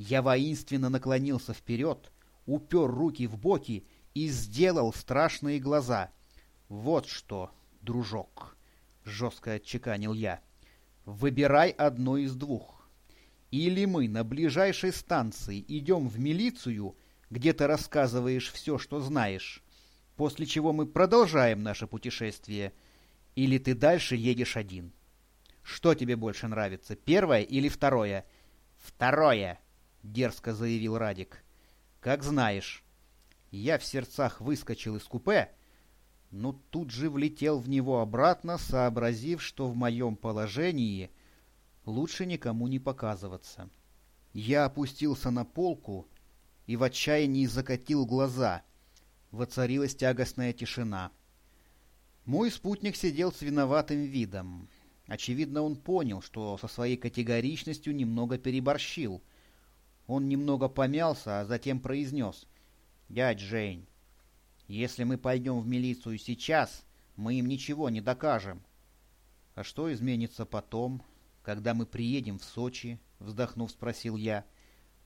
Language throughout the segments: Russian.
Я воинственно наклонился вперед, упер руки в боки и сделал страшные глаза. «Вот что, дружок!» — жестко отчеканил я. «Выбирай одно из двух. Или мы на ближайшей станции идем в милицию, где ты рассказываешь все, что знаешь, после чего мы продолжаем наше путешествие, или ты дальше едешь один. Что тебе больше нравится, первое или второе?» «Второе!» — дерзко заявил Радик. «Как знаешь». Я в сердцах выскочил из купе, но тут же влетел в него обратно, сообразив, что в моем положении лучше никому не показываться. Я опустился на полку и в отчаянии закатил глаза. Воцарилась тягостная тишина. Мой спутник сидел с виноватым видом. Очевидно, он понял, что со своей категоричностью немного переборщил. Он немного помялся, а затем произнес. «Дядь Жень, если мы пойдем в милицию сейчас, мы им ничего не докажем». «А что изменится потом, когда мы приедем в Сочи?» — вздохнув, спросил я.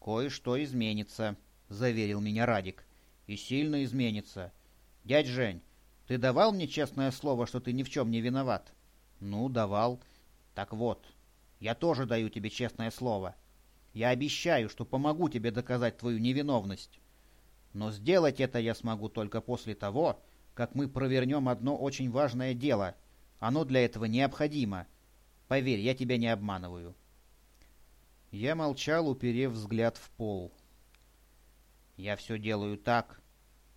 «Кое-что изменится», — заверил меня Радик. «И сильно изменится. Дядь Жень, ты давал мне честное слово, что ты ни в чем не виноват?» «Ну, давал». «Так вот, я тоже даю тебе честное слово. Я обещаю, что помогу тебе доказать твою невиновность. Но сделать это я смогу только после того, как мы провернем одно очень важное дело. Оно для этого необходимо. Поверь, я тебя не обманываю». Я молчал, уперев взгляд в пол. «Я все делаю так,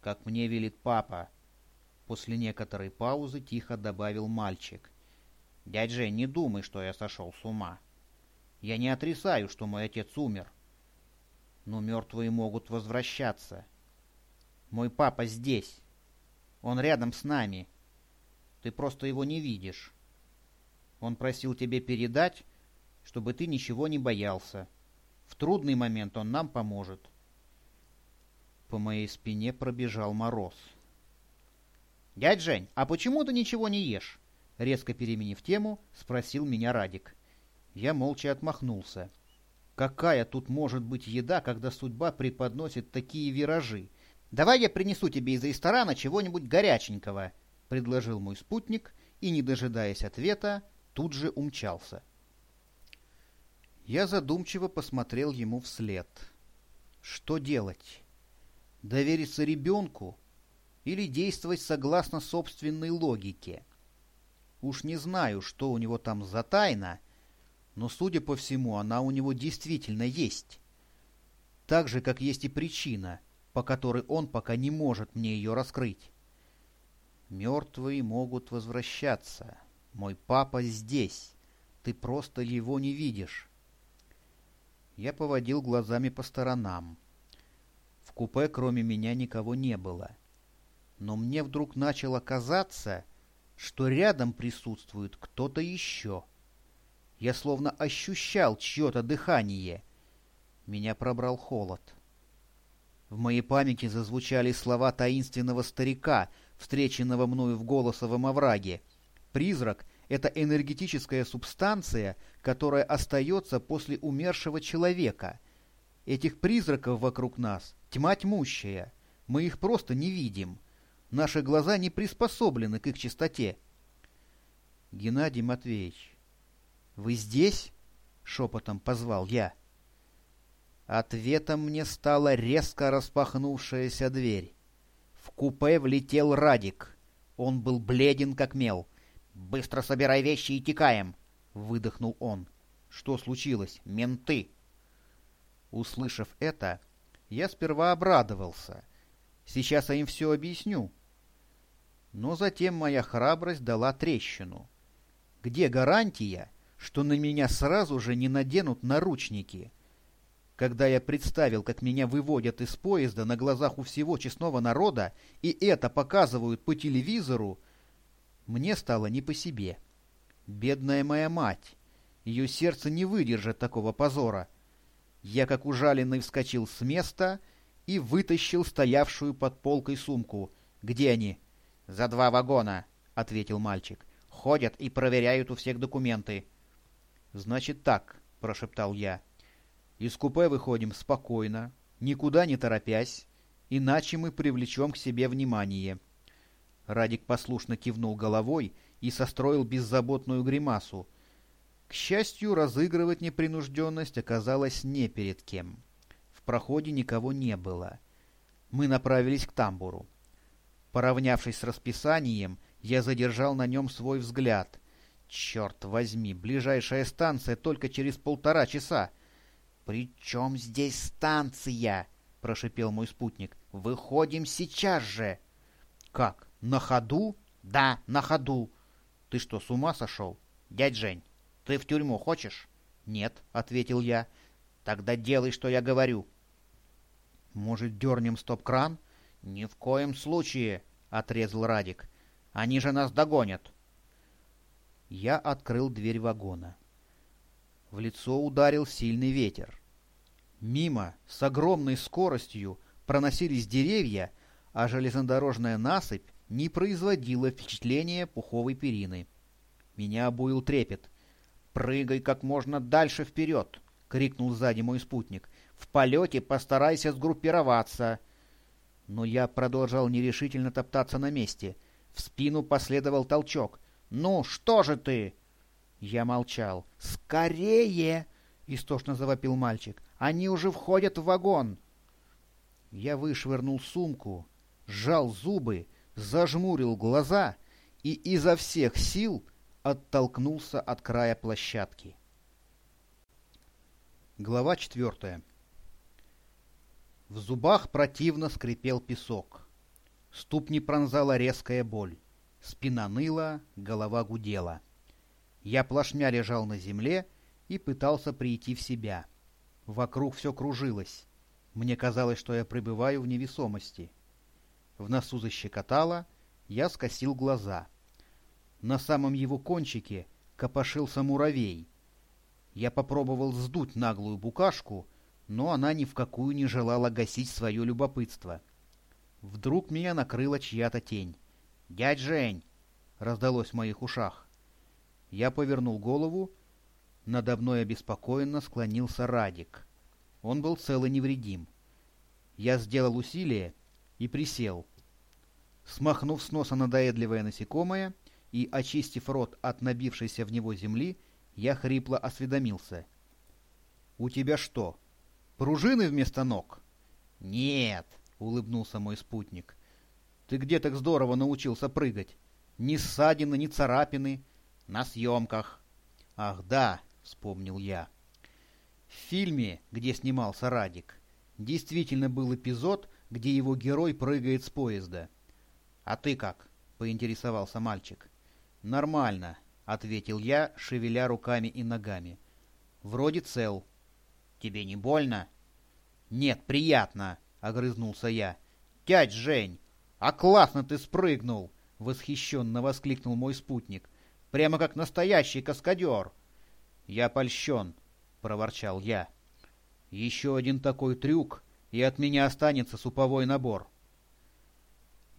как мне велит папа», — после некоторой паузы тихо добавил мальчик. Дядь Жень, не думай, что я сошел с ума. Я не отрицаю, что мой отец умер. Но мертвые могут возвращаться. Мой папа здесь. Он рядом с нами. Ты просто его не видишь. Он просил тебе передать, чтобы ты ничего не боялся. В трудный момент он нам поможет. По моей спине пробежал мороз. «Дядь Жень, а почему ты ничего не ешь?» Резко переменив тему, спросил меня Радик. Я молча отмахнулся. Какая тут может быть еда, когда судьба преподносит такие виражи? Давай я принесу тебе из ресторана чего-нибудь горяченького, предложил мой спутник и, не дожидаясь ответа, тут же умчался. Я задумчиво посмотрел ему вслед. Что делать? Довериться ребенку или действовать согласно собственной логике? Уж не знаю, что у него там за тайна, но, судя по всему, она у него действительно есть. Так же, как есть и причина, по которой он пока не может мне ее раскрыть. Мертвые могут возвращаться. Мой папа здесь. Ты просто его не видишь. Я поводил глазами по сторонам. В купе кроме меня никого не было. Но мне вдруг начало казаться, что рядом присутствует кто-то еще. Я словно ощущал чье-то дыхание. Меня пробрал холод. В моей памяти зазвучали слова таинственного старика, встреченного мною в голосовом овраге. Призрак — это энергетическая субстанция, которая остается после умершего человека. Этих призраков вокруг нас тьма тьмущая. Мы их просто не видим. Наши глаза не приспособлены к их чистоте. Геннадий Матвеевич, вы здесь? Шепотом позвал я. Ответом мне стала резко распахнувшаяся дверь. В купе влетел Радик. Он был бледен, как мел. «Быстро собирай вещи и текаем!» — выдохнул он. «Что случилось? Менты!» Услышав это, я сперва обрадовался. Сейчас я им все объясню. Но затем моя храбрость дала трещину. Где гарантия, что на меня сразу же не наденут наручники? Когда я представил, как меня выводят из поезда на глазах у всего честного народа, и это показывают по телевизору, мне стало не по себе. Бедная моя мать! Ее сердце не выдержит такого позора. Я, как ужаленный, вскочил с места и вытащил стоявшую под полкой сумку. «Где они?» «За два вагона», — ответил мальчик. «Ходят и проверяют у всех документы». «Значит так», — прошептал я. Из купе выходим спокойно, никуда не торопясь, иначе мы привлечем к себе внимание. Радик послушно кивнул головой и состроил беззаботную гримасу. К счастью, разыгрывать непринужденность оказалось не перед кем. В проходе никого не было. Мы направились к тамбуру. Поравнявшись с расписанием, я задержал на нем свой взгляд. Черт возьми, ближайшая станция только через полтора часа. «При чем здесь станция?» — прошипел мой спутник. «Выходим сейчас же!» «Как? На ходу?» «Да, на ходу!» «Ты что, с ума сошел?» «Дядь Жень, ты в тюрьму хочешь?» «Нет», — ответил я. «Тогда делай, что я говорю». «Может, дернем стоп-кран?» «Ни в коем случае», — отрезал Радик. «Они же нас догонят». Я открыл дверь вагона. В лицо ударил сильный ветер. Мимо с огромной скоростью проносились деревья, а железнодорожная насыпь не производила впечатления пуховой перины. Меня обуил трепет. «Прыгай как можно дальше вперед!» — крикнул сзади мой спутник. «В полете постарайся сгруппироваться!» Но я продолжал нерешительно топтаться на месте. В спину последовал толчок. «Ну, что же ты?» Я молчал. «Скорее!» — истошно завопил мальчик. «Они уже входят в вагон!» Я вышвырнул сумку, сжал зубы, зажмурил глаза и изо всех сил оттолкнулся от края площадки. Глава четвертая. В зубах противно скрипел песок. Ступни пронзала резкая боль. Спина ныла, голова гудела. Я плашмя лежал на земле и пытался прийти в себя. Вокруг все кружилось. Мне казалось, что я пребываю в невесомости. В носу защекотало, я скосил глаза. На самом его кончике копошился муравей. Я попробовал сдуть наглую букашку, но она ни в какую не желала гасить свое любопытство. Вдруг меня накрыла чья-то тень. «Дядь Жень!» — раздалось в моих ушах. Я повернул голову. Надо мной обеспокоенно склонился Радик. Он был цел и невредим. Я сделал усилие и присел. Смахнув с носа надоедливое насекомое и очистив рот от набившейся в него земли, я хрипло осведомился. «У тебя что, пружины вместо ног?» «Нет», — улыбнулся мой спутник. Ты где так здорово научился прыгать? Ни ссадины, ни царапины. На съемках. Ах, да, вспомнил я. В фильме, где снимался Радик, действительно был эпизод, где его герой прыгает с поезда. «А ты как?» — поинтересовался мальчик. «Нормально», — ответил я, шевеля руками и ногами. «Вроде цел». «Тебе не больно?» «Нет, приятно», — огрызнулся я. «Дядь Жень, «А классно ты спрыгнул!» — восхищенно воскликнул мой спутник. «Прямо как настоящий каскадер!» «Я польщен!» — проворчал я. «Еще один такой трюк, и от меня останется суповой набор!»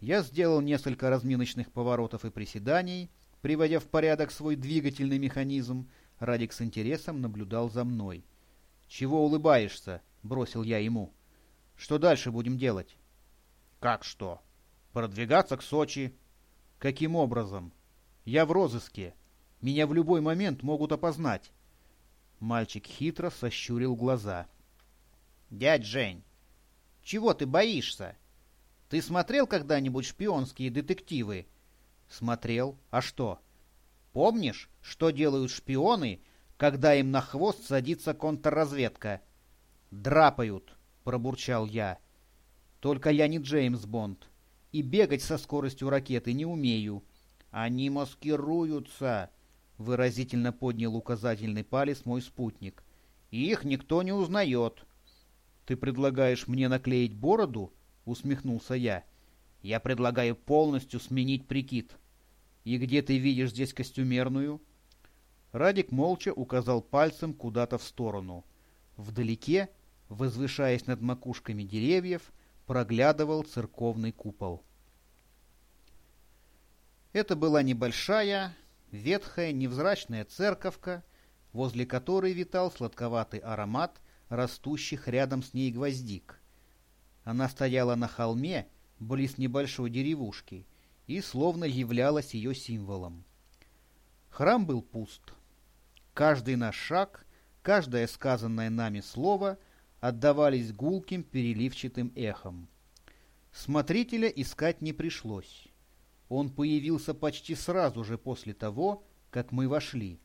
Я сделал несколько разминочных поворотов и приседаний, приводя в порядок свой двигательный механизм. Радик с интересом наблюдал за мной. «Чего улыбаешься?» — бросил я ему. «Что дальше будем делать?» «Как что?» Продвигаться к Сочи. Каким образом? Я в розыске. Меня в любой момент могут опознать. Мальчик хитро сощурил глаза. Дядь Жень, чего ты боишься? Ты смотрел когда-нибудь шпионские детективы? Смотрел. А что? Помнишь, что делают шпионы, когда им на хвост садится контрразведка? Драпают, пробурчал я. Только я не Джеймс Бонд и бегать со скоростью ракеты не умею. Они маскируются, выразительно поднял указательный палец мой спутник. Их никто не узнает. Ты предлагаешь мне наклеить бороду? усмехнулся я. Я предлагаю полностью сменить прикид. И где ты видишь здесь костюмерную? Радик молча указал пальцем куда-то в сторону. Вдалеке, возвышаясь над макушками деревьев, проглядывал церковный купол. Это была небольшая, ветхая, невзрачная церковка, возле которой витал сладковатый аромат растущих рядом с ней гвоздик. Она стояла на холме, близ небольшой деревушки, и словно являлась ее символом. Храм был пуст. Каждый наш шаг, каждое сказанное нами слово отдавались гулким переливчатым эхом. Смотрителя искать не пришлось. Он появился почти сразу же после того, как мы вошли.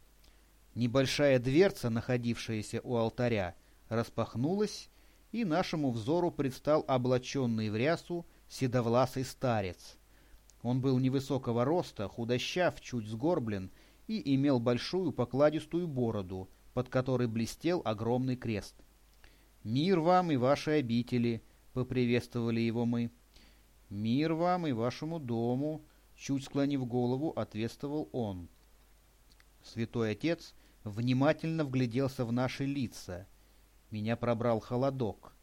Небольшая дверца, находившаяся у алтаря, распахнулась, и нашему взору предстал облаченный в рясу седовласый старец. Он был невысокого роста, худощав, чуть сгорблен и имел большую покладистую бороду, под которой блестел огромный крест. «Мир вам и вашей обители!» — поприветствовали его мы. «Мир вам и вашему дому!» — чуть склонив голову, ответствовал он. Святой Отец внимательно вгляделся в наши лица. Меня пробрал холодок.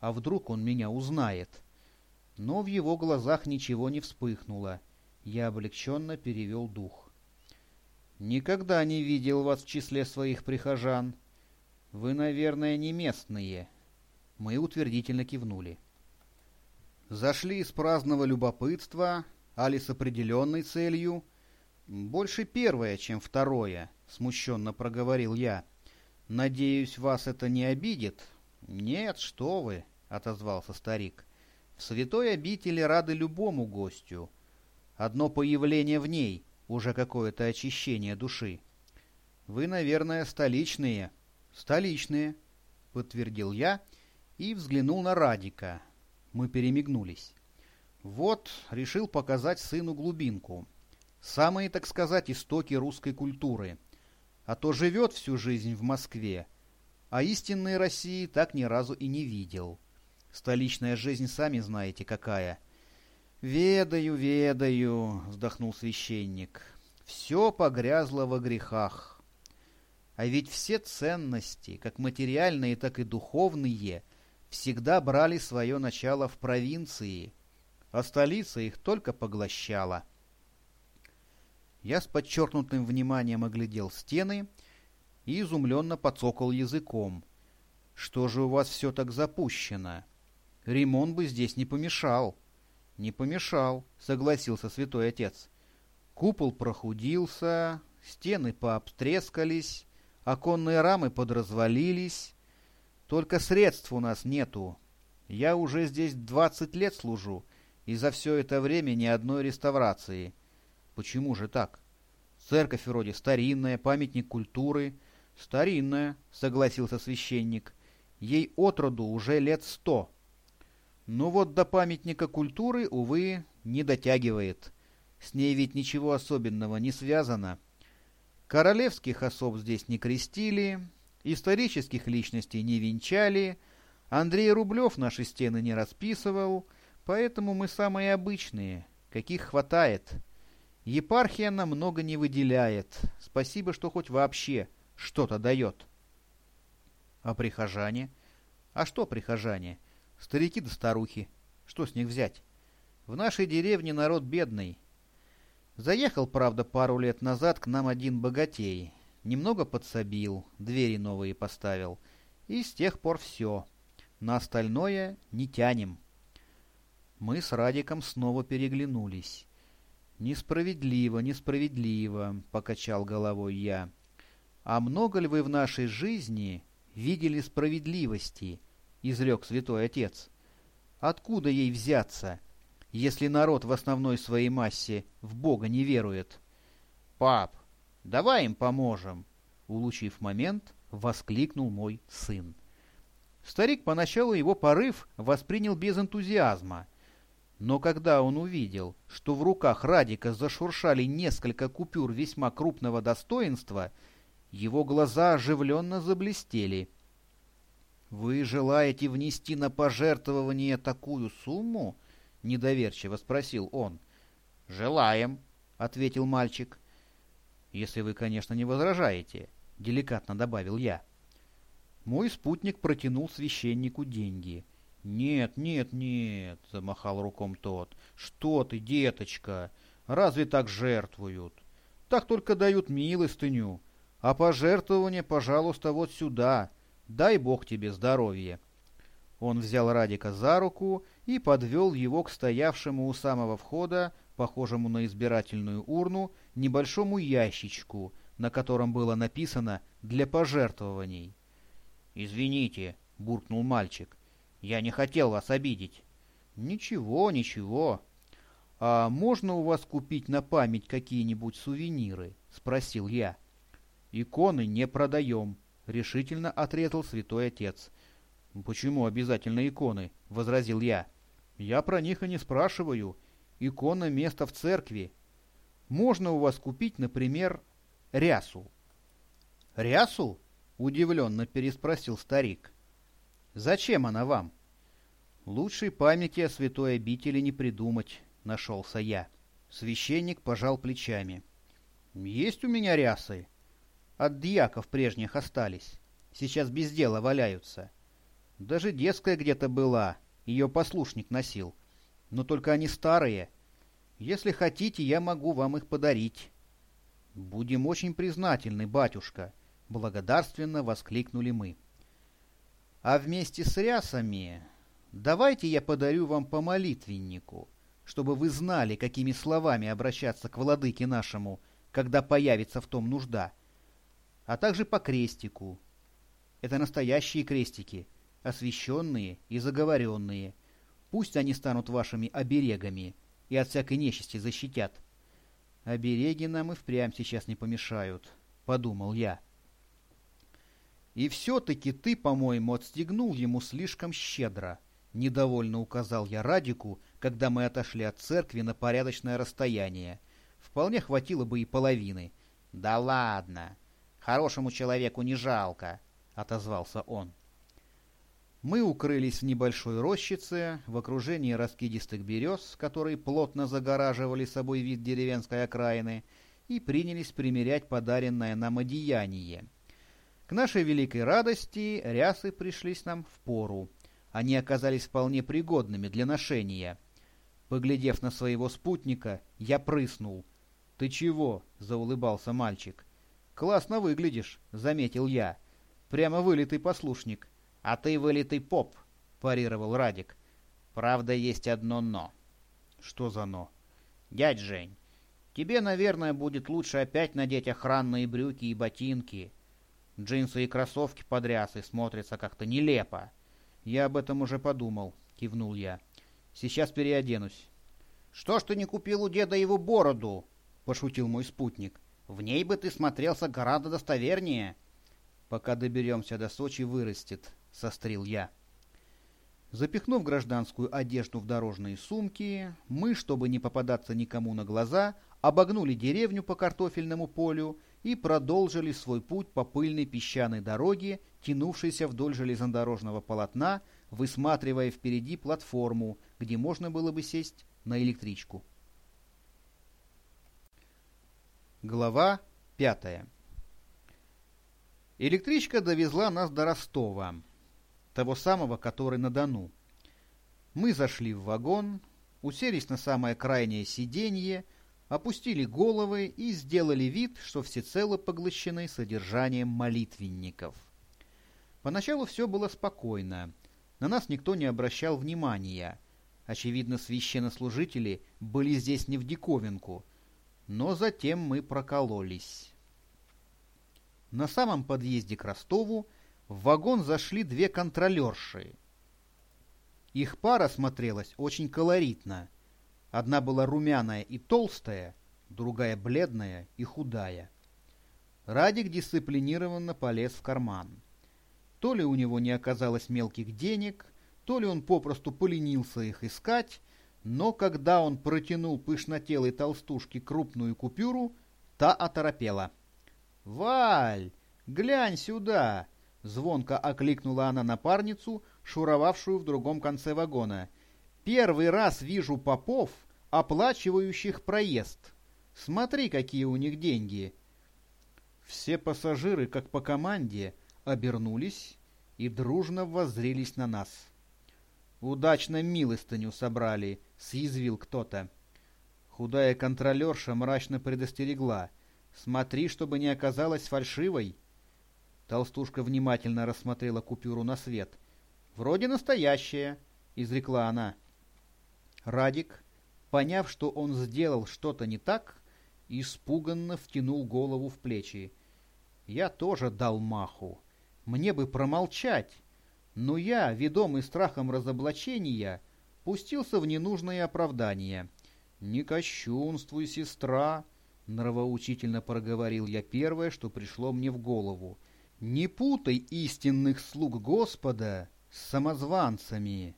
А вдруг он меня узнает? Но в его глазах ничего не вспыхнуло. Я облегченно перевел дух. «Никогда не видел вас в числе своих прихожан. Вы, наверное, не местные». Мы утвердительно кивнули. Зашли из праздного любопытства, али с определенной целью. Больше первое, чем второе, смущенно проговорил я. Надеюсь, вас это не обидит? Нет, что вы, отозвался старик. В святой обители рады любому гостю. Одно появление в ней уже какое-то очищение души. Вы, наверное, столичные. Столичные, подтвердил я и взглянул на Радика. Мы перемигнулись. Вот, решил показать сыну глубинку. Самые, так сказать, истоки русской культуры. А то живет всю жизнь в Москве, а истинной России так ни разу и не видел. Столичная жизнь, сами знаете, какая. «Ведаю, ведаю», — вздохнул священник. «Все погрязло во грехах. А ведь все ценности, как материальные, так и духовные, всегда брали свое начало в провинции, а столица их только поглощала. Я с подчеркнутым вниманием оглядел стены и изумленно подсокал языком. Что же у вас все так запущено? Ремонт бы здесь не помешал. Не помешал, согласился святой отец. Купол прохудился, стены пообтрескались, оконные рамы подразвалились. Только средств у нас нету. Я уже здесь двадцать лет служу, и за все это время ни одной реставрации. Почему же так? Церковь вроде старинная, памятник культуры. Старинная, согласился священник. Ей отроду уже лет сто. Но вот до памятника культуры, увы, не дотягивает. С ней ведь ничего особенного не связано. Королевских особ здесь не крестили, исторических личностей не венчали, Андрей Рублев наши стены не расписывал — Поэтому мы самые обычные, каких хватает. Епархия нам много не выделяет. Спасибо, что хоть вообще что-то дает. А прихожане? А что прихожане? Старики да старухи. Что с них взять? В нашей деревне народ бедный. Заехал, правда, пару лет назад к нам один богатей. Немного подсобил, двери новые поставил. И с тех пор все. На остальное не тянем. Мы с Радиком снова переглянулись. «Несправедливо, несправедливо», — покачал головой я. «А много ли вы в нашей жизни видели справедливости?» — изрек святой отец. «Откуда ей взяться, если народ в основной своей массе в Бога не верует?» «Пап, давай им поможем!» — улучив момент, воскликнул мой сын. Старик поначалу его порыв воспринял без энтузиазма — но когда он увидел, что в руках Радика зашуршали несколько купюр весьма крупного достоинства, его глаза оживленно заблестели. «Вы желаете внести на пожертвование такую сумму?» — недоверчиво спросил он. «Желаем», — ответил мальчик. «Если вы, конечно, не возражаете», — деликатно добавил я. Мой спутник протянул священнику деньги — «Нет, нет, нет», — замахал руком тот. «Что ты, деточка? Разве так жертвуют? Так только дают милостыню. А пожертвование, пожалуйста, вот сюда, Дай бог тебе здоровья. Он взял Радика за руку и подвел его к стоявшему у самого входа, похожему на избирательную урну, небольшому ящичку, на котором было написано «Для пожертвований». «Извините», — буркнул мальчик, — «я не хотел вас обидеть». «Ничего, ничего». «А можно у вас купить на память какие-нибудь сувениры?» — спросил я. «Иконы не продаем», — решительно отрезал святой отец. «Почему обязательно иконы?» — возразил я. «Я про них и не спрашиваю. Икона — место в церкви. Можно у вас купить, например, рясу?» «Рясу?» — удивленно переспросил старик. «Зачем она вам?» «Лучшей памяти о святой обители не придумать», — нашелся я. Священник пожал плечами. «Есть у меня рясы. От дьяков прежних остались. Сейчас без дела валяются. Даже детская где-то была, ее послушник носил. Но только они старые. Если хотите, я могу вам их подарить. Будем очень признательны, батюшка, благодарственно воскликнули мы. А вместе с рясами давайте я подарю вам по молитвеннику, чтобы вы знали, какими словами обращаться к владыке нашему, когда появится в том нужда, а также по крестику. Это настоящие крестики — освященные и заговоренные. Пусть они станут вашими оберегами и от всякой нечисти защитят. Обереги нам и впрямь сейчас не помешают, — подумал я. И все-таки ты, по-моему, отстегнул ему слишком щедро, — недовольно указал я Радику, когда мы отошли от церкви на порядочное расстояние. Вполне хватило бы и половины. — Да ладно, хорошему человеку не жалко, — отозвался он. Мы укрылись в небольшой рощице, в окружении раскидистых берез, которые плотно загораживали собой вид деревенской окраины, и принялись примерять подаренное нам одеяние. К нашей великой радости рясы пришлись нам в пору. Они оказались вполне пригодными для ношения. Поглядев на своего спутника, я прыснул. «Ты чего?» — заулыбался мальчик. «Классно выглядишь», — заметил я. «Прямо вылитый послушник». «А ты вылитый поп», — парировал Радик. «Правда, есть одно «но». «Что за «но»?» «Дядь Жень, тебе, наверное, будет лучше опять надеть охранные брюки и ботинки. Джинсы и кроссовки подрясы смотрятся как-то нелепо». «Я об этом уже подумал», — кивнул я. «Сейчас переоденусь». «Что ж ты не купил у деда его бороду?» — пошутил мой спутник. «В ней бы ты смотрелся гораздо достовернее». «Пока доберемся до Сочи, вырастет», — сострил я. Запихнув гражданскую одежду в дорожные сумки, мы, чтобы не попадаться никому на глаза, обогнули деревню по картофельному полю и продолжили свой путь по пыльной песчаной дороге, тянувшейся вдоль железнодорожного полотна, высматривая впереди платформу, где можно было бы сесть на электричку. Глава пятая Электричка довезла нас до Ростова того самого, который на Дону. Мы зашли в вагон, уселись на самое крайнее сиденье, опустили головы и сделали вид, что всецело поглощены содержанием молитвенников. Поначалу все было спокойно. На нас никто не обращал внимания. Очевидно, священнослужители были здесь не в диковинку. Но затем мы прокололись. На самом подъезде к Ростову в вагон зашли две контролерши. Их пара смотрелась очень колоритно. Одна была румяная и толстая, другая бледная и худая. Радик дисциплинированно полез в карман. То ли у него не оказалось мелких денег, то ли он попросту поленился их искать, но когда он протянул пышнотелой толстушке крупную купюру, та оторопела. «Валь, глянь сюда!» Звонко окликнула она напарницу, шуровавшую в другом конце вагона. «Первый раз вижу попов, оплачивающих проезд. Смотри, какие у них деньги!» Все пассажиры, как по команде, обернулись и дружно воззрелись на нас. «Удачно милостыню собрали», — съязвил кто-то. Худая контролерша мрачно предостерегла. «Смотри, чтобы не оказалась фальшивой». Толстушка внимательно рассмотрела купюру на свет. «Вроде настоящая», — изрекла она. Радик, поняв, что он сделал что-то не так, испуганно втянул голову в плечи. Я тоже дал маху. Мне бы промолчать, но я, ведомый страхом разоблачения, пустился в ненужное оправдание. «Не кощунствуй, сестра!» — нравоучительно проговорил я первое, что пришло мне в голову — не путай истинных слуг Господа с самозванцами.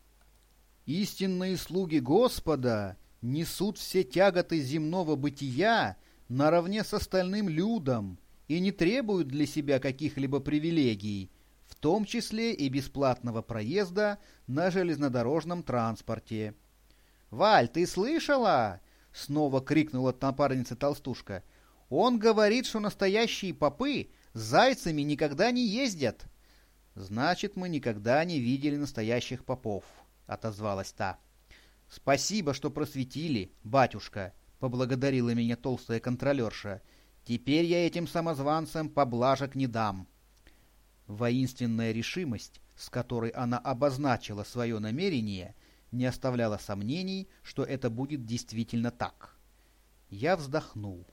Истинные слуги Господа несут все тяготы земного бытия наравне с остальным людом и не требуют для себя каких-либо привилегий, в том числе и бесплатного проезда на железнодорожном транспорте. «Валь, ты слышала?» — снова крикнула напарница толстушка. «Он говорит, что настоящие попы — зайцами никогда не ездят. Значит, мы никогда не видели настоящих попов, отозвалась та. Спасибо, что просветили, батюшка, поблагодарила меня толстая контролерша. Теперь я этим самозванцам поблажек не дам. Воинственная решимость, с которой она обозначила свое намерение, не оставляла сомнений, что это будет действительно так. Я вздохнул.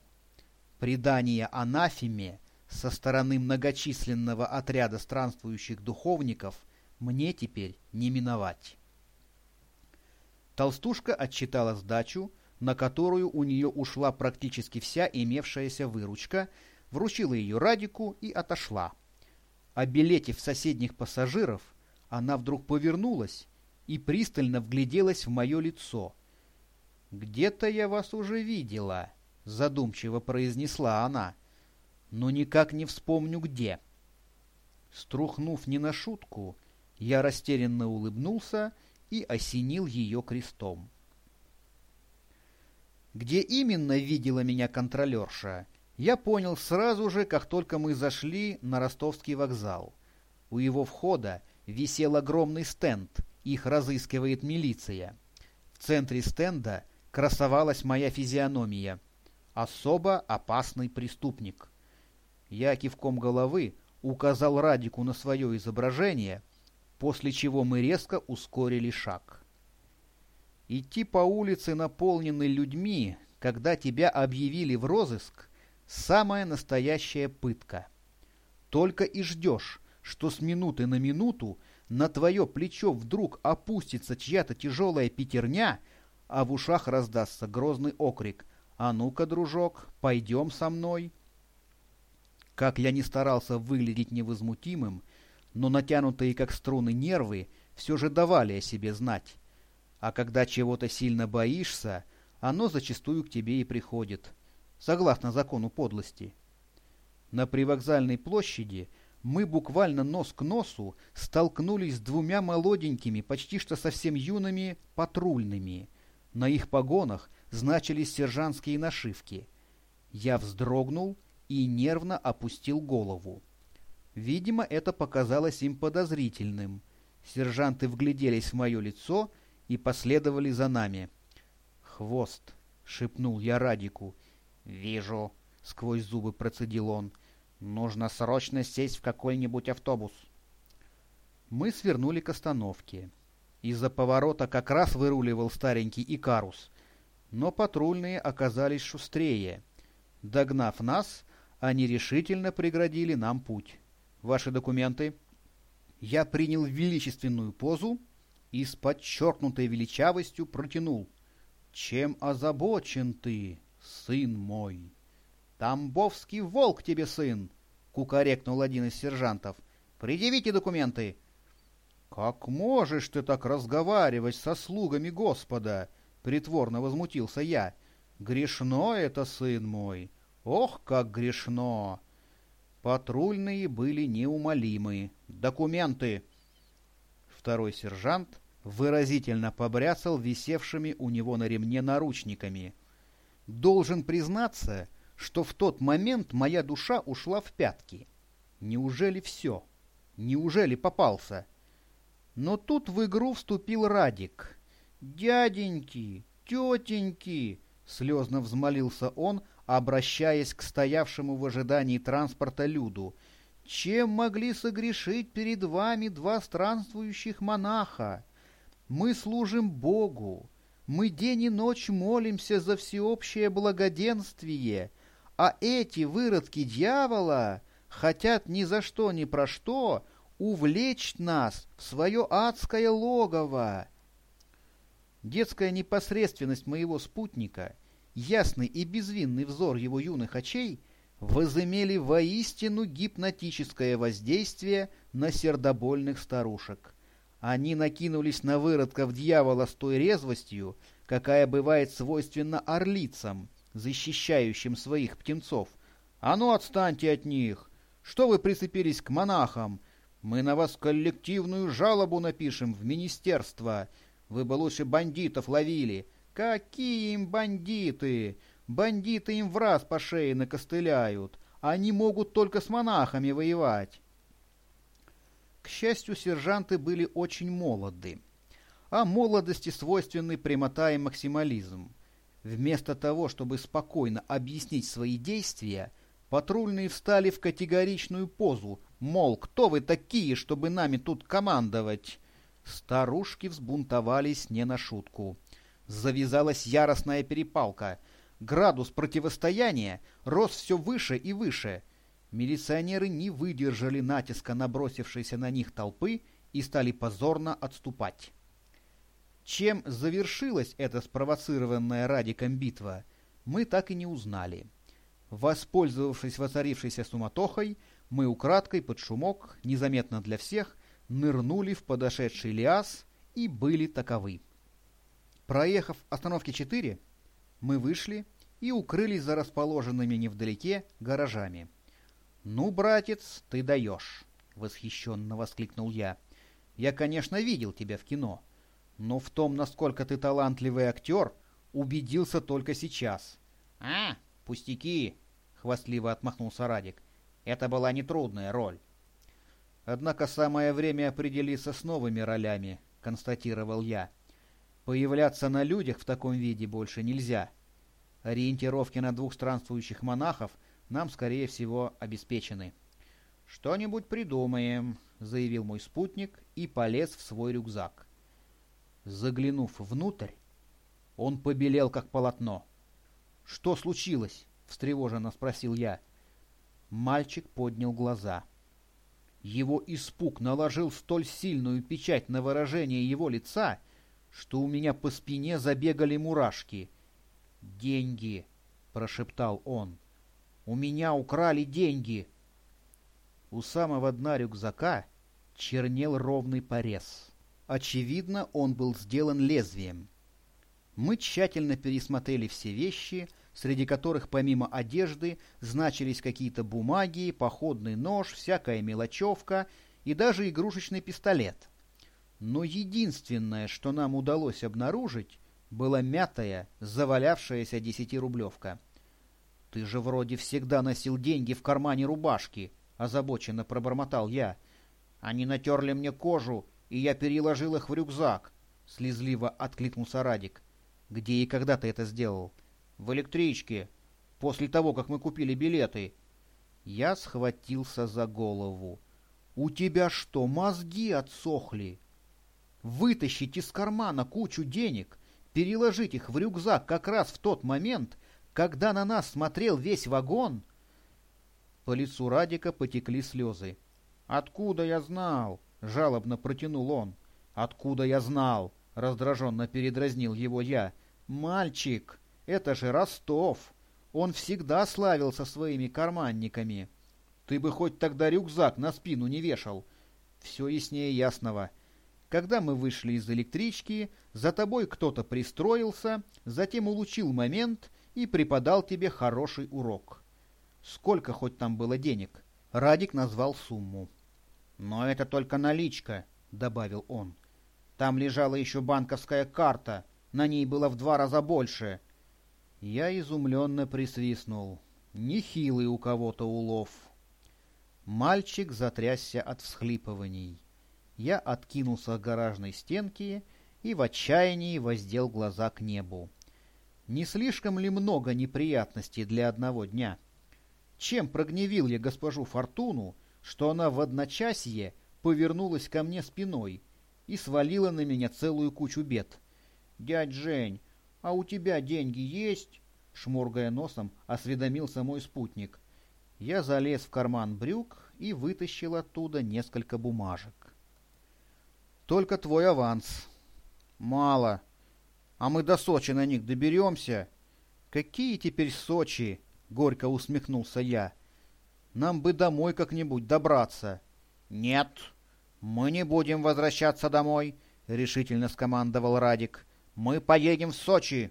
Предание анафеме со стороны многочисленного отряда странствующих духовников мне теперь не миновать. Толстушка отчитала сдачу, на которую у нее ушла практически вся имевшаяся выручка, вручила ее Радику и отошла. Обелетив соседних пассажиров, она вдруг повернулась и пристально вгляделась в мое лицо. «Где-то я вас уже видела», — задумчиво произнесла она но никак не вспомню где. Струхнув не на шутку, я растерянно улыбнулся и осенил ее крестом. Где именно видела меня контролерша, я понял сразу же, как только мы зашли на ростовский вокзал. У его входа висел огромный стенд, их разыскивает милиция. В центре стенда красовалась моя физиономия. Особо опасный преступник. Я кивком головы указал Радику на свое изображение, после чего мы резко ускорили шаг. Идти по улице, наполненной людьми, когда тебя объявили в розыск, самая настоящая пытка. Только и ждешь, что с минуты на минуту на твое плечо вдруг опустится чья-то тяжелая пятерня, а в ушах раздастся грозный окрик «А ну-ка, дружок, пойдем со мной!» Как я не старался выглядеть невозмутимым, но натянутые как струны нервы все же давали о себе знать. А когда чего-то сильно боишься, оно зачастую к тебе и приходит, согласно закону подлости. На привокзальной площади мы буквально нос к носу столкнулись с двумя молоденькими, почти что совсем юными, патрульными. На их погонах значились сержантские нашивки. Я вздрогнул и нервно опустил голову. Видимо, это показалось им подозрительным. Сержанты вгляделись в мое лицо и последовали за нами. «Хвост!» — шепнул я Радику. «Вижу!» — сквозь зубы процедил он. «Нужно срочно сесть в какой-нибудь автобус». Мы свернули к остановке. Из-за поворота как раз выруливал старенький Икарус. Но патрульные оказались шустрее. Догнав нас, они решительно преградили нам путь. Ваши документы? Я принял величественную позу и с подчеркнутой величавостью протянул. Чем озабочен ты, сын мой? Тамбовский волк тебе сын, кукарекнул один из сержантов. Предъявите документы. Как можешь ты так разговаривать со слугами Господа? Притворно возмутился я. Грешно это, сын мой. Ох, как грешно! Патрульные были неумолимы. Документы! Второй сержант выразительно побряцал висевшими у него на ремне наручниками. Должен признаться, что в тот момент моя душа ушла в пятки. Неужели все? Неужели попался? Но тут в игру вступил Радик. «Дяденьки, тетеньки!» — слезно взмолился он, обращаясь к стоявшему в ожидании транспорта люду. Чем могли согрешить перед вами два странствующих монаха? Мы служим Богу, мы день и ночь молимся за всеобщее благоденствие, а эти выродки дьявола хотят ни за что ни про что увлечь нас в свое адское логово. Детская непосредственность моего спутника, ясный и безвинный взор его юных очей возымели воистину гипнотическое воздействие на сердобольных старушек. Они накинулись на выродков дьявола с той резвостью, какая бывает свойственна орлицам, защищающим своих птенцов. «А ну отстаньте от них! Что вы прицепились к монахам? Мы на вас коллективную жалобу напишем в министерство. Вы бы лучше бандитов ловили. Какие им бандиты? Бандиты им в раз по шее накостыляют. Они могут только с монахами воевать». К счастью, сержанты были очень молоды. А молодости свойственны прямота и максимализм. Вместо того, чтобы спокойно объяснить свои действия, патрульные встали в категоричную позу, мол, кто вы такие, чтобы нами тут командовать? Старушки взбунтовались не на шутку. Завязалась яростная перепалка. Градус противостояния рос все выше и выше — Милиционеры не выдержали натиска набросившейся на них толпы и стали позорно отступать. Чем завершилась эта спровоцированная Радиком битва, мы так и не узнали. Воспользовавшись воцарившейся суматохой, мы украдкой под шумок, незаметно для всех, нырнули в подошедший лиас и были таковы. Проехав остановки 4, мы вышли и укрылись за расположенными невдалеке гаражами. «Ну, братец, ты даешь!» — восхищенно воскликнул я. «Я, конечно, видел тебя в кино, но в том, насколько ты талантливый актер, убедился только сейчас». «А, пустяки!» — хвастливо отмахнулся Радик. «Это была нетрудная роль». «Однако самое время определиться с новыми ролями», — констатировал я. «Появляться на людях в таком виде больше нельзя. Ориентировки на двух странствующих монахов — нам, скорее всего, обеспечены. «Что-нибудь придумаем», — заявил мой спутник и полез в свой рюкзак. Заглянув внутрь, он побелел, как полотно. «Что случилось?» — встревоженно спросил я. Мальчик поднял глаза. Его испуг наложил столь сильную печать на выражение его лица, что у меня по спине забегали мурашки. «Деньги!» — прошептал он. У меня украли деньги!» У самого дна рюкзака чернел ровный порез. Очевидно, он был сделан лезвием. Мы тщательно пересмотрели все вещи, среди которых помимо одежды значились какие-то бумаги, походный нож, всякая мелочевка и даже игрушечный пистолет. Но единственное, что нам удалось обнаружить, была мятая, завалявшаяся десятирублевка. «Ты же вроде всегда носил деньги в кармане рубашки», — озабоченно пробормотал я. «Они натерли мне кожу, и я переложил их в рюкзак», — слезливо откликнулся Радик. «Где и когда ты это сделал?» «В электричке, после того, как мы купили билеты». Я схватился за голову. «У тебя что, мозги отсохли?» «Вытащить из кармана кучу денег, переложить их в рюкзак как раз в тот момент, когда на нас смотрел весь вагон...» По лицу Радика потекли слезы. «Откуда я знал?» — жалобно протянул он. «Откуда я знал?» — раздраженно передразнил его я. «Мальчик, это же Ростов! Он всегда славился своими карманниками. Ты бы хоть тогда рюкзак на спину не вешал. Все яснее ясного. Когда мы вышли из электрички, за тобой кто-то пристроился, затем улучил момент и преподал тебе хороший урок. Сколько хоть там было денег? Радик назвал сумму. Но это только наличка, добавил он. Там лежала еще банковская карта, на ней было в два раза больше. Я изумленно присвистнул. Нехилый у кого-то улов. Мальчик затрясся от всхлипываний. Я откинулся к гаражной стенке и в отчаянии воздел глаза к небу. Не слишком ли много неприятностей для одного дня? Чем прогневил я госпожу Фортуну, что она в одночасье повернулась ко мне спиной и свалила на меня целую кучу бед. «Дядь Жень, а у тебя деньги есть?» Шморгая носом, осведомился мой спутник. Я залез в карман брюк и вытащил оттуда несколько бумажек. «Только твой аванс». «Мало. А мы до Сочи на них доберемся?» «Какие теперь Сочи?» — горько усмехнулся я. «Нам бы домой как-нибудь добраться». «Нет, мы не будем возвращаться домой», — решительно скомандовал Радик. «Мы поедем в Сочи».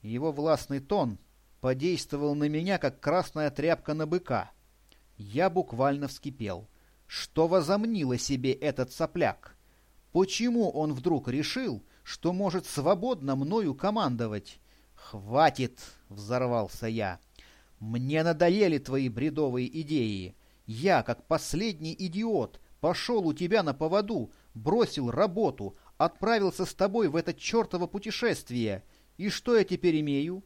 Его властный тон подействовал на меня, как красная тряпка на быка. Я буквально вскипел. Что возомнило себе этот сопляк? Почему он вдруг решил, что может свободно мною командовать? «Хватит!» — взорвался я. «Мне надоели твои бредовые идеи. Я, как последний идиот, пошел у тебя на поводу, бросил работу, отправился с тобой в это чертово путешествие. И что я теперь имею?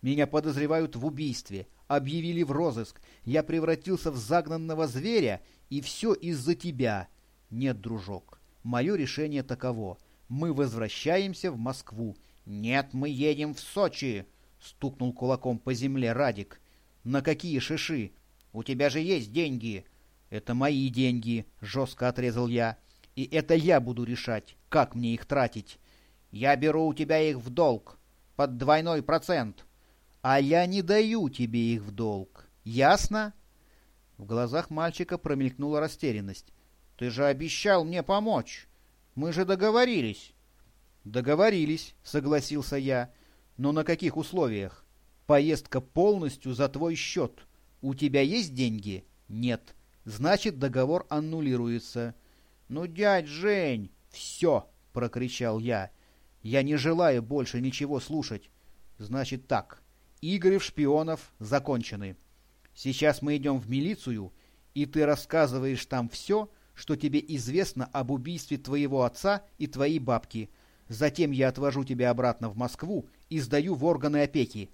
Меня подозревают в убийстве, объявили в розыск. Я превратился в загнанного зверя, и все из-за тебя. Нет, дружок, мое решение таково. Мы возвращаемся в Москву. Нет, мы едем в Сочи, стукнул кулаком по земле Радик. На какие шиши? У тебя же есть деньги. Это мои деньги, жестко отрезал я. И это я буду решать, как мне их тратить. Я беру у тебя их в долг, под двойной процент. А я не даю тебе их в долг. Ясно? В глазах мальчика промелькнула растерянность. Ты же обещал мне помочь. Мы же договорились. Договорились, согласился я. Но на каких условиях? Поездка полностью за твой счет. У тебя есть деньги? Нет. Значит, договор аннулируется. Ну, дядь Жень, все, прокричал я. Я не желаю больше ничего слушать. Значит так, игры в шпионов закончены. Сейчас мы идем в милицию, и ты рассказываешь там все, что тебе известно об убийстве твоего отца и твоей бабки. Затем я отвожу тебя обратно в Москву и сдаю в органы опеки.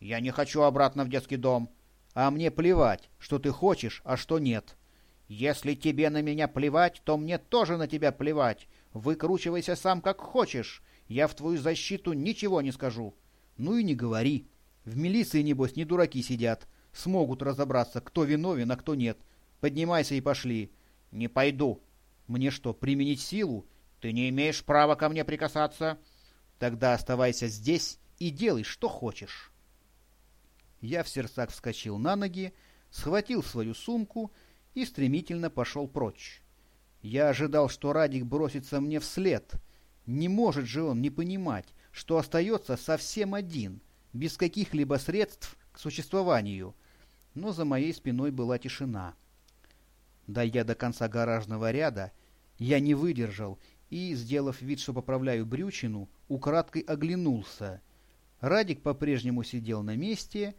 Я не хочу обратно в детский дом. А мне плевать, что ты хочешь, а что нет. Если тебе на меня плевать, то мне тоже на тебя плевать. Выкручивайся сам как хочешь. Я в твою защиту ничего не скажу. Ну и не говори. В милиции, небось, не дураки сидят. Смогут разобраться, кто виновен, а кто нет. Поднимайся и пошли. Не пойду. Мне что, применить силу? Ты не имеешь права ко мне прикасаться. Тогда оставайся здесь и делай, что хочешь. Я в сердцах вскочил на ноги, схватил свою сумку и стремительно пошел прочь. Я ожидал, что Радик бросится мне вслед — не может же он не понимать, что остается совсем один, без каких-либо средств к существованию. Но за моей спиной была тишина. Дойдя до конца гаражного ряда, я не выдержал и, сделав вид, что поправляю брючину, украдкой оглянулся. Радик по-прежнему сидел на месте